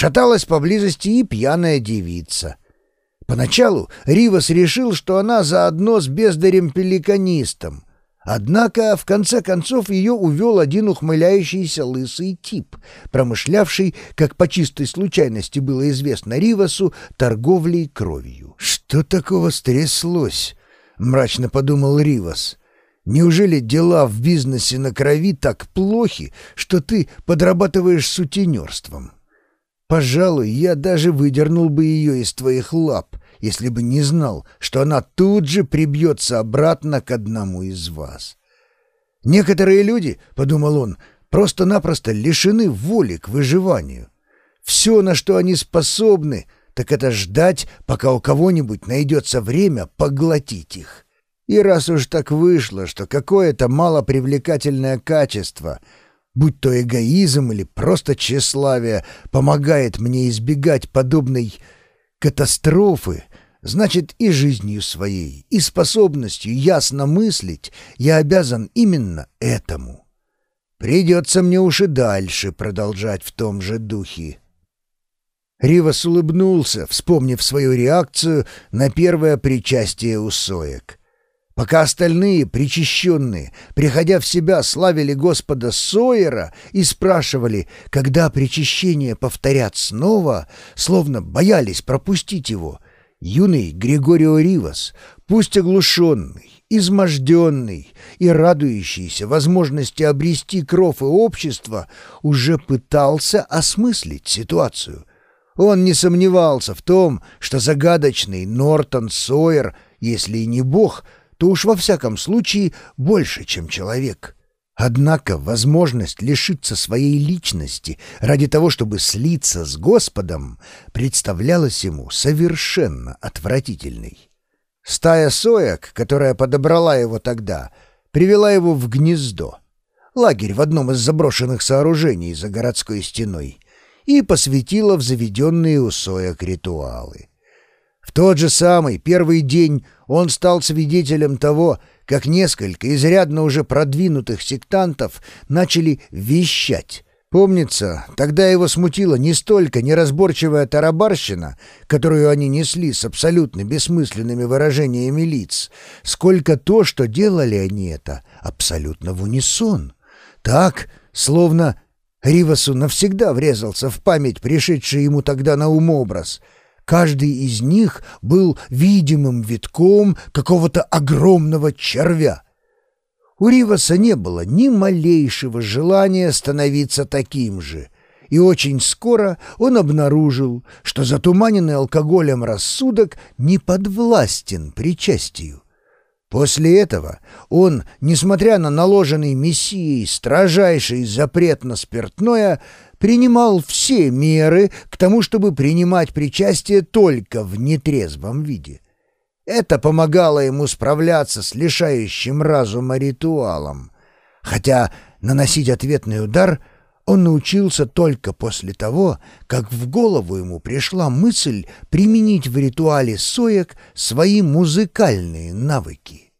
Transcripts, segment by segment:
Шаталась поблизости и пьяная девица. Поначалу Ривас решил, что она заодно с бездарем-пеликанистом. Однако, в конце концов, ее увел один ухмыляющийся лысый тип, промышлявший, как по чистой случайности было известно Ривасу, торговлей кровью. «Что такого стряслось?» — мрачно подумал Ривас. «Неужели дела в бизнесе на крови так плохи, что ты подрабатываешь сутенерством?» Пожалуй, я даже выдернул бы ее из твоих лап, если бы не знал, что она тут же прибьется обратно к одному из вас. Некоторые люди, — подумал он, — просто-напросто лишены воли к выживанию. Все, на что они способны, так это ждать, пока у кого-нибудь найдется время поглотить их. И раз уж так вышло, что какое-то малопривлекательное качество — будь то эгоизм или просто тщеславие, помогает мне избегать подобной катастрофы, значит и жизнью своей, и способностью ясно мыслить я обязан именно этому. Придется мне уж и дальше продолжать в том же духе. Ривас улыбнулся, вспомнив свою реакцию на первое причастие у соек. Пока остальные, причащенные, приходя в себя, славили Господа Сойера и спрашивали, когда причащение повторят снова, словно боялись пропустить его, юный Григорио Ривас, пусть оглушенный, изможденный и радующийся возможности обрести кров и общество, уже пытался осмыслить ситуацию. Он не сомневался в том, что загадочный Нортон Сойер, если и не бог, — то уж во всяком случае больше, чем человек. Однако возможность лишиться своей личности ради того, чтобы слиться с Господом, представлялась ему совершенно отвратительной. Стая соек, которая подобрала его тогда, привела его в гнездо, лагерь в одном из заброшенных сооружений за городской стеной, и посвятила в заведенные у соек ритуалы. В тот же самый первый день он стал свидетелем того, как несколько изрядно уже продвинутых сектантов начали вещать. Помнится, тогда его смутила не столько неразборчивая тарабарщина, которую они несли с абсолютно бессмысленными выражениями лиц, сколько то, что делали они это абсолютно в унисон. Так, словно Ривасу навсегда врезался в память пришедший ему тогда на ум образ — Каждый из них был видимым витком какого-то огромного червя. У Риваса не было ни малейшего желания становиться таким же, и очень скоро он обнаружил, что затуманенный алкоголем рассудок не подвластен причастию. После этого он, несмотря на наложенный мессией строжайший запрет на спиртное, принимал все меры к тому, чтобы принимать причастие только в нетрезвом виде. Это помогало ему справляться с лишающим разума ритуалом, хотя наносить ответный удар он научился только после того, как в голову ему пришла мысль применить в ритуале соек свои музыкальные навыки.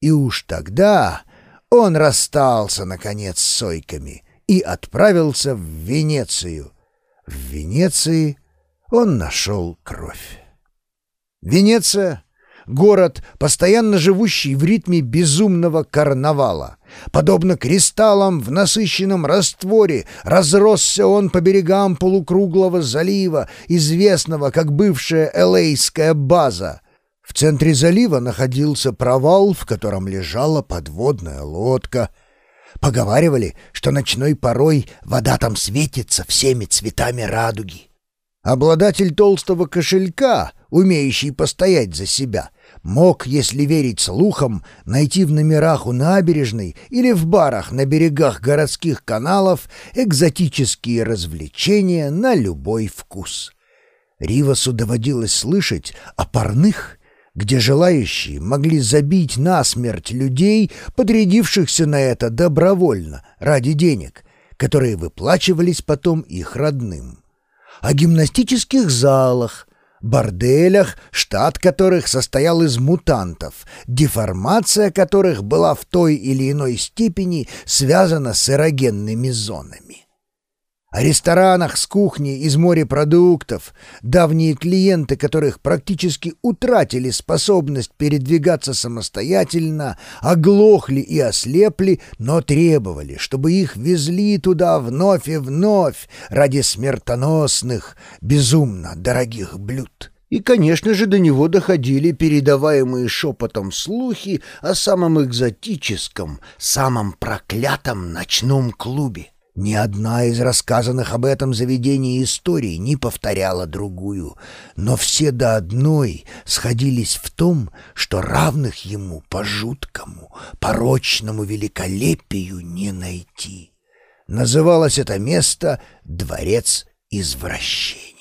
И уж тогда он расстался, наконец, с сойками — и отправился в Венецию. В Венеции он нашел кровь. Венеция — город, постоянно живущий в ритме безумного карнавала. Подобно кристаллам в насыщенном растворе, разросся он по берегам полукруглого залива, известного как бывшая Элейская база. В центре залива находился провал, в котором лежала подводная лодка — Поговаривали, что ночной порой вода там светится всеми цветами радуги. Обладатель толстого кошелька, умеющий постоять за себя, мог, если верить слухам, найти в номерах у набережной или в барах на берегах городских каналов экзотические развлечения на любой вкус. Ривасу доводилось слышать о парных где желающие могли забить насмерть людей, подрядившихся на это добровольно, ради денег, которые выплачивались потом их родным. О гимнастических залах, борделях, штат которых состоял из мутантов, деформация которых была в той или иной степени связана с эрогенными зонами. О ресторанах с кухней из морепродуктов, давние клиенты которых практически утратили способность передвигаться самостоятельно, оглохли и ослепли, но требовали, чтобы их везли туда вновь и вновь ради смертоносных, безумно дорогих блюд. И, конечно же, до него доходили передаваемые шепотом слухи о самом экзотическом, самом проклятом ночном клубе. Ни одна из рассказанных об этом заведении историй не повторяла другую, но все до одной сходились в том, что равных ему по жуткому, порочному великолепию не найти. Называлось это место «Дворец извращений».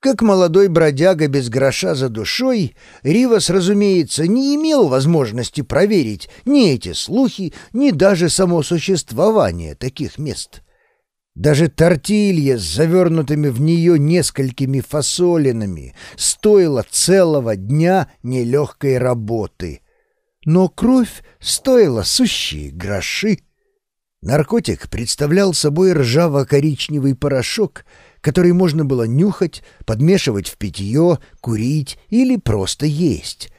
Как молодой бродяга без гроша за душой, Ривас, разумеется, не имел возможности проверить ни эти слухи, ни даже само существование таких мест. Даже тортилья с завернутыми в нее несколькими фасолинами стоила целого дня нелегкой работы. Но кровь стоила сущие гроши. Наркотик представлял собой ржаво-коричневый порошок — который можно было нюхать, подмешивать в питье, курить или просто есть.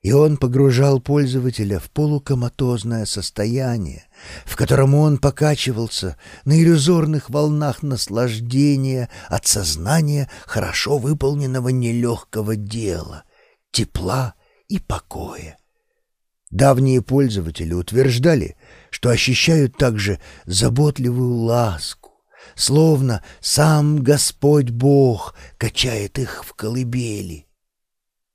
И он погружал пользователя в полукоматозное состояние, в котором он покачивался на иллюзорных волнах наслаждения от сознания хорошо выполненного нелегкого дела, тепла и покоя. Давние пользователи утверждали, что ощущают также заботливую ласку, словно сам Господь Бог качает их в колыбели.